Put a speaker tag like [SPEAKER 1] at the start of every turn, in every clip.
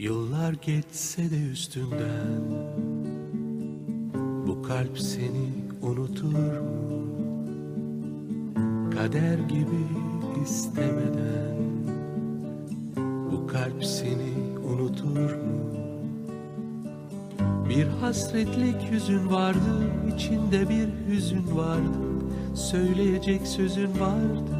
[SPEAKER 1] Yıllar geçse de üstünden Bu kalp seni unutur mu? Kader gibi istemeden Bu kalp seni unutur mu? Bir hasretlik yüzün vardı, içinde bir hüzün vardı Söyleyecek sözün vardı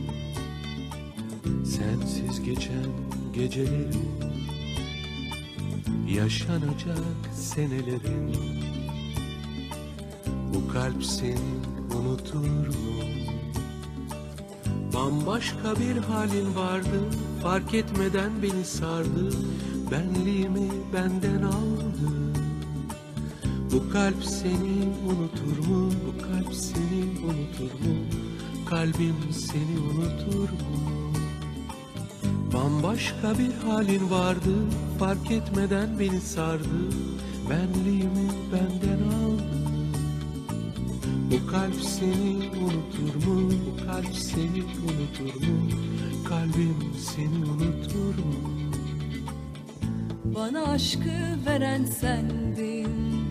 [SPEAKER 1] Sensiz geçen gecelerin Yaşanacak senelerin Bu kalp seni unutur mu? Bambaşka bir halin vardı Fark etmeden beni sardı Benliğimi benden aldı Bu kalp seni unutur mu? Bu kalp seni unutur mu? Kalbim seni unutur mu? Bambaşka bir halin vardı Fark etmeden beni sardı Benliğimi benden aldı Bu kalp seni unutur mu? Bu kalp seni unutur mu? Kalbim seni unutur mu?
[SPEAKER 2] Bana aşkı veren sendin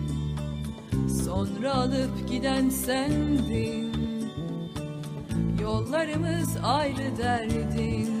[SPEAKER 2] Sonra alıp giden sendin Yollarımız ayrı derdin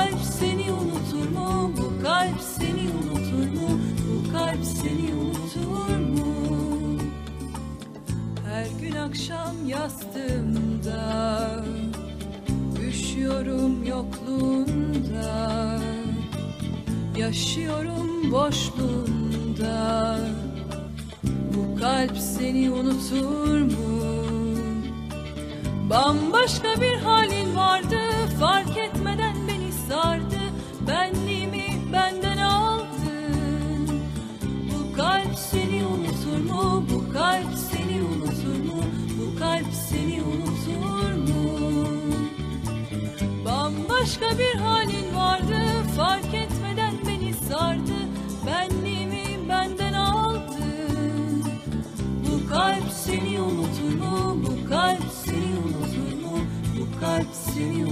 [SPEAKER 2] kalp seni unutur mu? Bu kalp seni unutur mu? Bu kalp seni unutur mu? Her gün akşam yastığımda Üşüyorum yokluğunda Yaşıyorum boşluğunda Bu kalp seni unutur mu? Bambaşka bir halin kalp seni